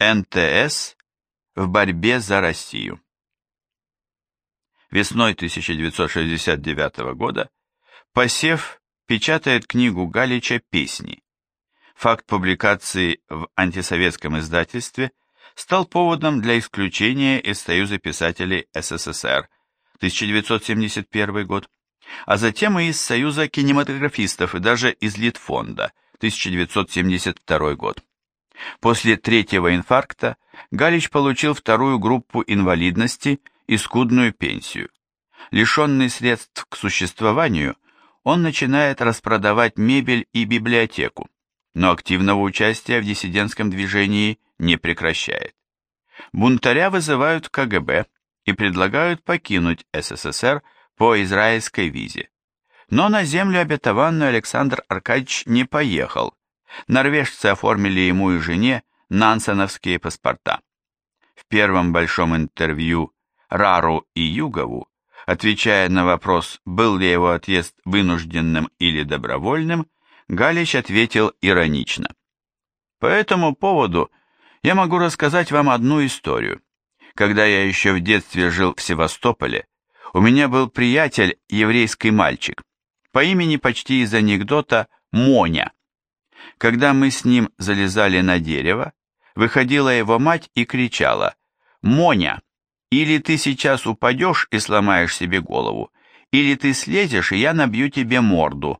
НТС в борьбе за Россию. Весной 1969 года Посев печатает книгу Галича «Песни». Факт публикации в антисоветском издательстве стал поводом для исключения из Союза писателей СССР 1971 год, а затем и из Союза кинематографистов и даже из Литфонда 1972 год. После третьего инфаркта Галич получил вторую группу инвалидности и скудную пенсию. Лишенный средств к существованию, он начинает распродавать мебель и библиотеку, но активного участия в диссидентском движении не прекращает. Бунтаря вызывают КГБ и предлагают покинуть СССР по израильской визе. Но на землю обетованную Александр Аркадьевич не поехал. Норвежцы оформили ему и жене нансеновские паспорта. В первом большом интервью Рару и Югову, отвечая на вопрос, был ли его отъезд вынужденным или добровольным, Галич ответил иронично. По этому поводу я могу рассказать вам одну историю. Когда я еще в детстве жил в Севастополе, у меня был приятель, еврейский мальчик, по имени почти из анекдота Моня. Когда мы с ним залезали на дерево, выходила его мать и кричала «Моня, или ты сейчас упадешь и сломаешь себе голову, или ты слезешь, и я набью тебе морду».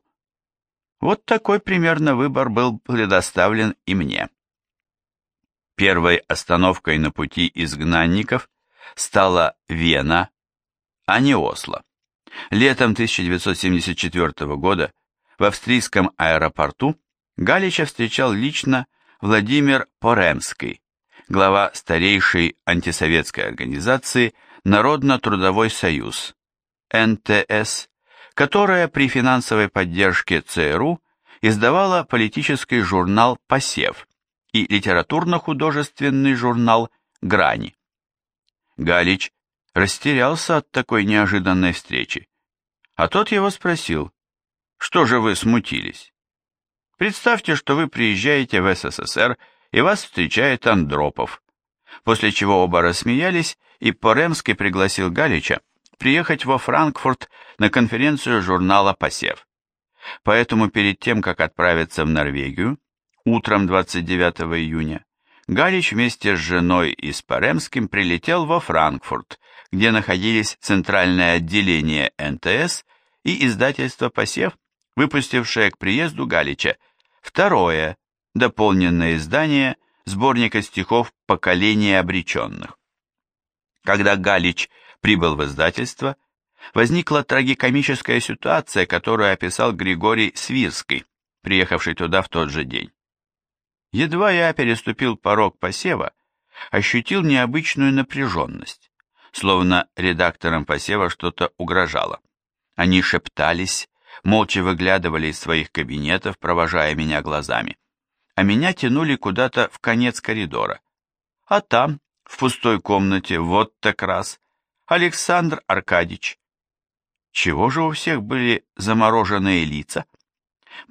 Вот такой примерно выбор был предоставлен и мне. Первой остановкой на пути изгнанников стала Вена, а не Осло. Летом 1974 года в австрийском аэропорту Галича встречал лично Владимир Поремский, глава старейшей антисоветской организации Народно-трудовой союз, НТС, которая при финансовой поддержке ЦРУ издавала политический журнал «Посев», и литературно-художественный журнал «Грани». Галич растерялся от такой неожиданной встречи, а тот его спросил, что же вы смутились? Представьте, что вы приезжаете в СССР, и вас встречает Андропов, после чего оба рассмеялись, и Поремский пригласил Галича приехать во Франкфурт на конференцию журнала «Посев». Поэтому перед тем, как отправиться в Норвегию, Утром 29 июня Галич вместе с женой и с Паремским прилетел во Франкфурт, где находились центральное отделение НТС и издательство «Посев», выпустившее к приезду Галича второе, дополненное издание сборника стихов «Поколение обреченных». Когда Галич прибыл в издательство, возникла трагикомическая ситуация, которую описал Григорий Свирский, приехавший туда в тот же день. Едва я переступил порог посева, ощутил необычную напряженность, словно редакторам посева что-то угрожало. Они шептались, молча выглядывали из своих кабинетов, провожая меня глазами, а меня тянули куда-то в конец коридора. А там, в пустой комнате, вот так раз, Александр Аркадьевич. Чего же у всех были замороженные лица?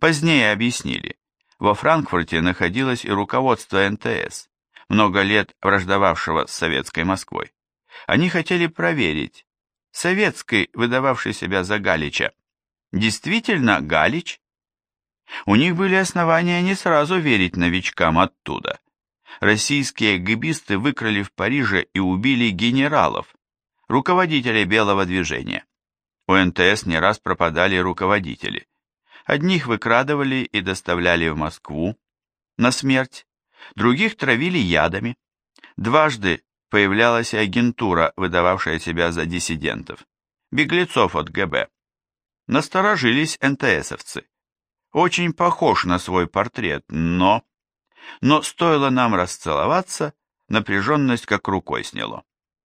Позднее объяснили. Во Франкфурте находилось и руководство НТС, много лет враждовавшего с советской Москвой. Они хотели проверить, советский, выдававший себя за Галича, действительно Галич? У них были основания не сразу верить новичкам оттуда. Российские гибисты выкрали в Париже и убили генералов, руководителей белого движения. У НТС не раз пропадали руководители. Одних выкрадывали и доставляли в Москву на смерть, других травили ядами. Дважды появлялась агентура, выдававшая себя за диссидентов, беглецов от ГБ. Насторожились НТСовцы. Очень похож на свой портрет, но... Но стоило нам расцеловаться, напряженность как рукой сняло.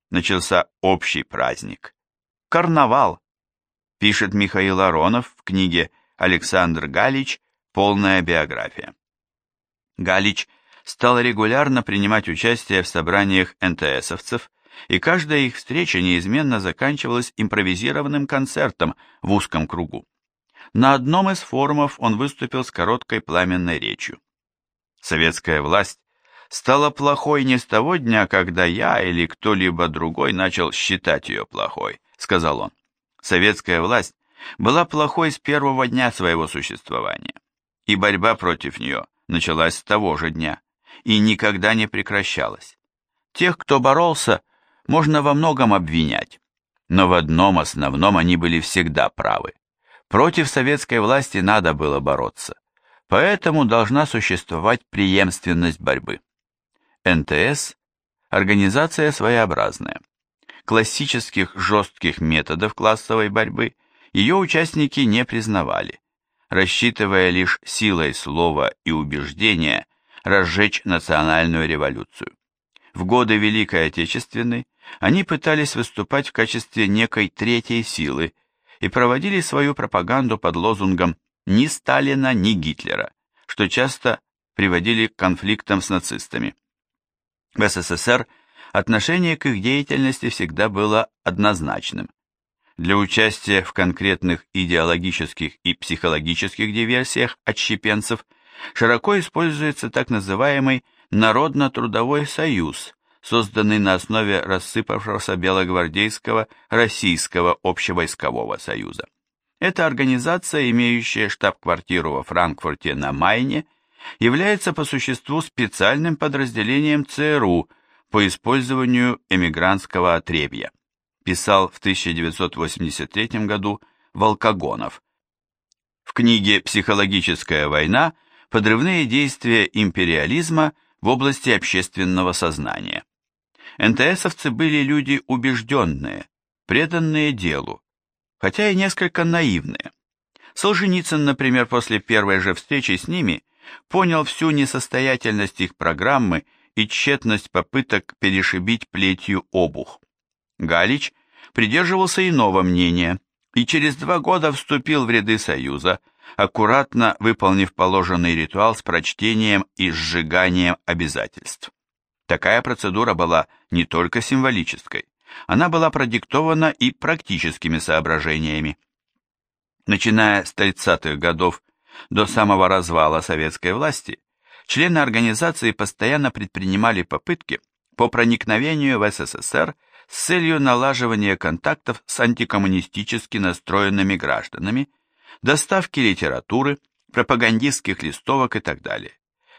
Начался общий праздник. Карнавал, пишет Михаил Аронов в книге Александр Галич, полная биография. Галич стал регулярно принимать участие в собраниях НТСовцев, и каждая их встреча неизменно заканчивалась импровизированным концертом в узком кругу. На одном из форумов он выступил с короткой пламенной речью. Советская власть стала плохой не с того дня, когда я или кто-либо другой начал считать ее плохой, сказал он. Советская власть была плохой с первого дня своего существования, и борьба против нее началась с того же дня и никогда не прекращалась. Тех, кто боролся, можно во многом обвинять, но в одном основном они были всегда правы. Против советской власти надо было бороться, поэтому должна существовать преемственность борьбы. НТС – организация своеобразная. Классических жестких методов классовой борьбы ее участники не признавали, рассчитывая лишь силой слова и убеждения разжечь национальную революцию. В годы Великой Отечественной они пытались выступать в качестве некой третьей силы и проводили свою пропаганду под лозунгом «ни Сталина, ни Гитлера», что часто приводили к конфликтам с нацистами. В СССР отношение к их деятельности всегда было однозначным. Для участия в конкретных идеологических и психологических диверсиях отщепенцев широко используется так называемый Народно-трудовой союз, созданный на основе рассыпавшегося белогвардейского Российского общевойскового союза. Эта организация, имеющая штаб-квартиру во Франкфурте на Майне, является по существу специальным подразделением ЦРУ по использованию эмигрантского отребья писал в 1983 году Волкогонов. В книге «Психологическая война. Подрывные действия империализма в области общественного сознания». НТСовцы были люди убежденные, преданные делу, хотя и несколько наивные. Солженицын, например, после первой же встречи с ними понял всю несостоятельность их программы и тщетность попыток перешибить плетью обух. Галич придерживался иного мнения и через два года вступил в ряды Союза, аккуратно выполнив положенный ритуал с прочтением и сжиганием обязательств. Такая процедура была не только символической, она была продиктована и практическими соображениями. Начиная с 30-х годов до самого развала советской власти, члены организации постоянно предпринимали попытки по проникновению в СССР с целью налаживания контактов с антикоммунистически настроенными гражданами, доставки литературы, пропагандистских листовок и так далее.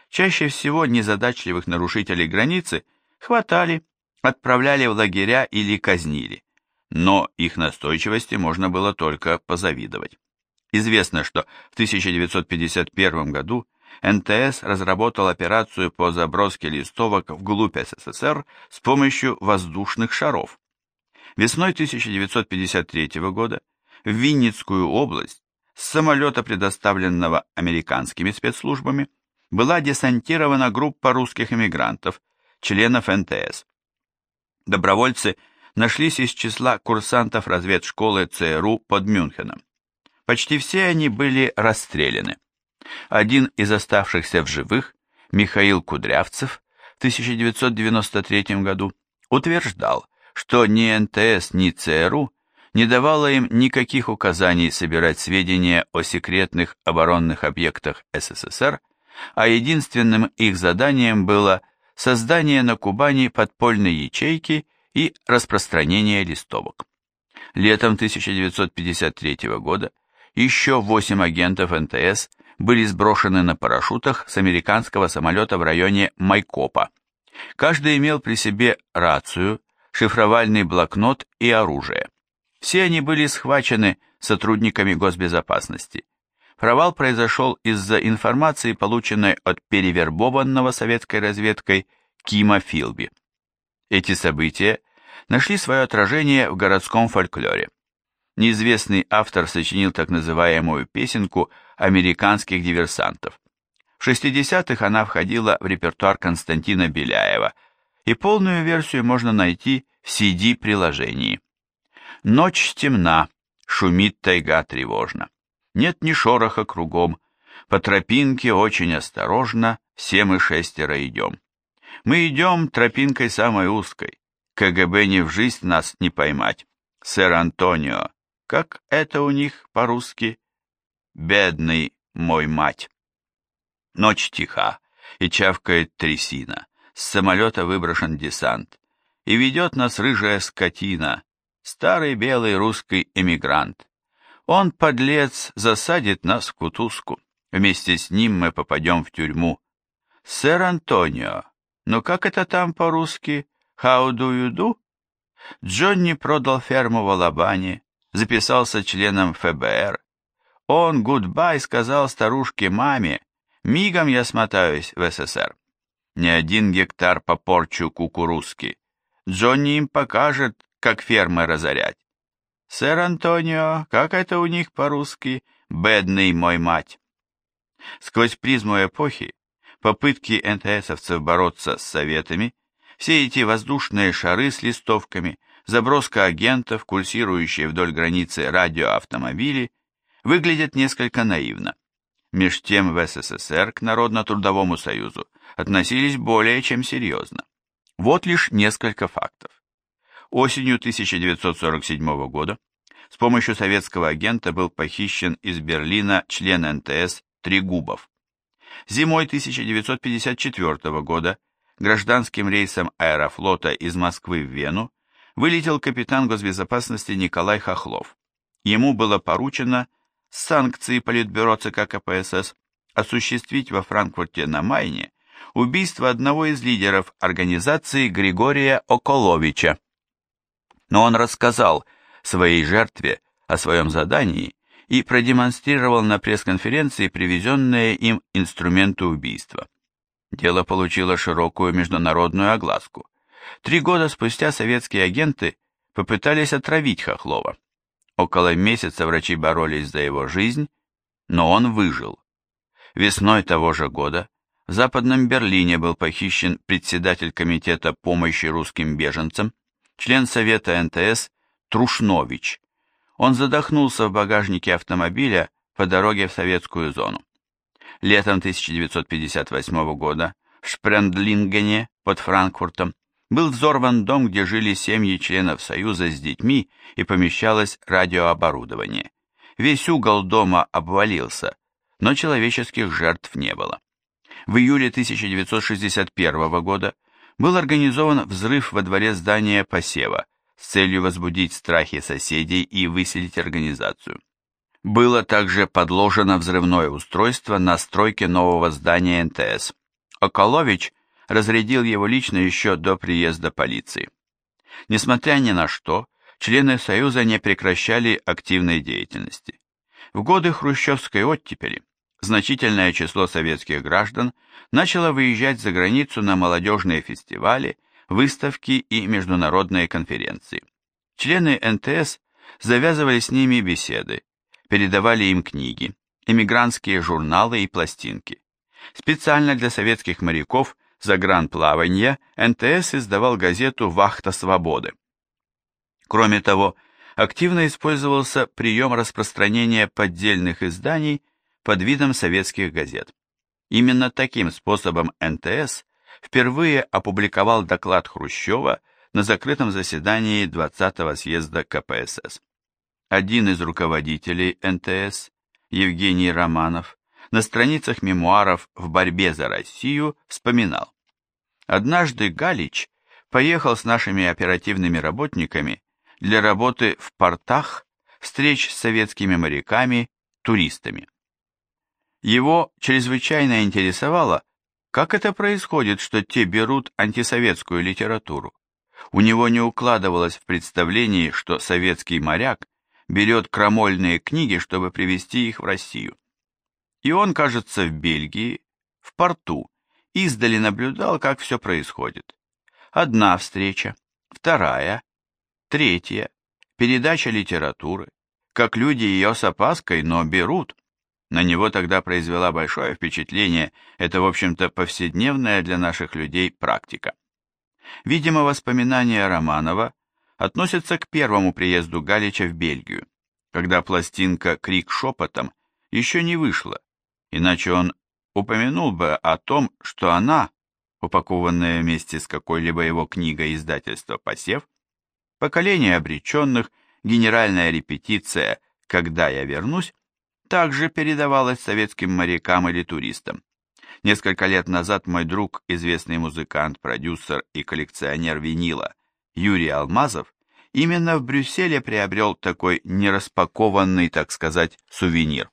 Чаще всего незадачливых нарушителей границы хватали, отправляли в лагеря или казнили, но их настойчивости можно было только позавидовать. Известно, что в 1951 году НТС разработал операцию по заброске листовок вглубь СССР с помощью воздушных шаров. Весной 1953 года в Винницкую область с самолета, предоставленного американскими спецслужбами, была десантирована группа русских эмигрантов, членов НТС. Добровольцы нашлись из числа курсантов разведшколы ЦРУ под Мюнхеном. Почти все они были расстреляны. Один из оставшихся в живых, Михаил Кудрявцев, в 1993 году утверждал, что ни НТС, ни ЦРУ не давало им никаких указаний собирать сведения о секретных оборонных объектах СССР, а единственным их заданием было создание на Кубани подпольной ячейки и распространение листовок. Летом 1953 года еще восемь агентов НТС были сброшены на парашютах с американского самолета в районе Майкопа. Каждый имел при себе рацию, шифровальный блокнот и оружие. Все они были схвачены сотрудниками госбезопасности. Провал произошел из-за информации, полученной от перевербованного советской разведкой Кима Филби. Эти события нашли свое отражение в городском фольклоре неизвестный автор сочинил так называемую песенку американских диверсантов. В 60-х она входила в репертуар Константина Беляева, и полную версию можно найти в CD-приложении. Ночь темна, шумит тайга тревожно. Нет ни шороха кругом, по тропинке очень осторожно все мы шестеро идем. Мы идем тропинкой самой узкой, КГБ не в жизнь нас не поймать. Сэр Антонио, как это у них по-русски? Бедный мой мать. Ночь тиха, и чавкает трясина. с самолета выброшен десант, и ведет нас рыжая скотина, старый белый русский эмигрант. Он, подлец, засадит нас в кутузку. Вместе с ним мы попадем в тюрьму. Сэр Антонио, ну как это там по-русски? How do you do? Джонни продал ферму в Алабане, записался членом ФБР. Он гудбай сказал старушке-маме, мигом я смотаюсь в СССР. Не один гектар попорчу кукурузки. Джонни им покажет, как фермы разорять. Сэр Антонио, как это у них по-русски? Бедный мой мать. Сквозь призму эпохи попытки НТСовцев бороться с советами, все эти воздушные шары с листовками, заброска агентов, курсирующие вдоль границы радиоавтомобили, выглядят несколько наивно. Меж тем в СССР к Народно-трудовому союзу относились более чем серьезно. Вот лишь несколько фактов. Осенью 1947 года с помощью советского агента был похищен из Берлина член НТС Трегубов. Зимой 1954 года гражданским рейсом аэрофлота из Москвы в Вену вылетел капитан госбезопасности Николай Хохлов. Ему было поручено с санкцией Политбюро ЦК КПСС осуществить во Франкфурте на Майне убийство одного из лидеров организации Григория Околовича. Но он рассказал своей жертве о своем задании и продемонстрировал на пресс-конференции привезенные им инструменты убийства. Дело получило широкую международную огласку. Три года спустя советские агенты попытались отравить Хохлова. Около месяца врачи боролись за его жизнь, но он выжил. Весной того же года в Западном Берлине был похищен председатель Комитета помощи русским беженцам, член Совета НТС Трушнович, он задохнулся в багажнике автомобиля по дороге в советскую зону. Летом 1958 года в Шпрендлингене под Франкфуртом был взорван дом, где жили семьи членов Союза с детьми и помещалось радиооборудование. Весь угол дома обвалился, но человеческих жертв не было. В июле 1961 года был организован взрыв во дворе здания посева – с целью возбудить страхи соседей и выселить организацию. Было также подложено взрывное устройство на стройке нового здания НТС. Околович разрядил его лично еще до приезда полиции. Несмотря ни на что, члены Союза не прекращали активной деятельности. В годы хрущевской оттепели значительное число советских граждан начало выезжать за границу на молодежные фестивали выставки и международные конференции. Члены НТС завязывали с ними беседы, передавали им книги, эмигрантские журналы и пластинки. Специально для советских моряков загранплавания НТС издавал газету «Вахта свободы». Кроме того, активно использовался прием распространения поддельных изданий под видом советских газет. Именно таким способом НТС впервые опубликовал доклад Хрущева на закрытом заседании 20-го съезда КПСС. Один из руководителей НТС, Евгений Романов, на страницах мемуаров «В борьбе за Россию» вспоминал. Однажды Галич поехал с нашими оперативными работниками для работы в портах, встреч с советскими моряками, туристами. Его чрезвычайно интересовало, как это происходит, что те берут антисоветскую литературу? У него не укладывалось в представлении, что советский моряк берет крамольные книги, чтобы привезти их в Россию. И он, кажется, в Бельгии, в порту, издали наблюдал, как все происходит. Одна встреча, вторая, третья, передача литературы, как люди ее с опаской, но берут. На него тогда произвела большое впечатление, это, в общем-то, повседневная для наших людей практика. Видимо, воспоминания Романова относятся к первому приезду Галича в Бельгию, когда пластинка «Крик шепотом» еще не вышла, иначе он упомянул бы о том, что она, упакованная вместе с какой-либо его книгой издательства «Посев», «Поколение обреченных», «Генеральная репетиция», «Когда я вернусь», также передавалось советским морякам или туристам. Несколько лет назад мой друг, известный музыкант, продюсер и коллекционер винила Юрий Алмазов, именно в Брюсселе приобрел такой нераспакованный, так сказать, сувенир.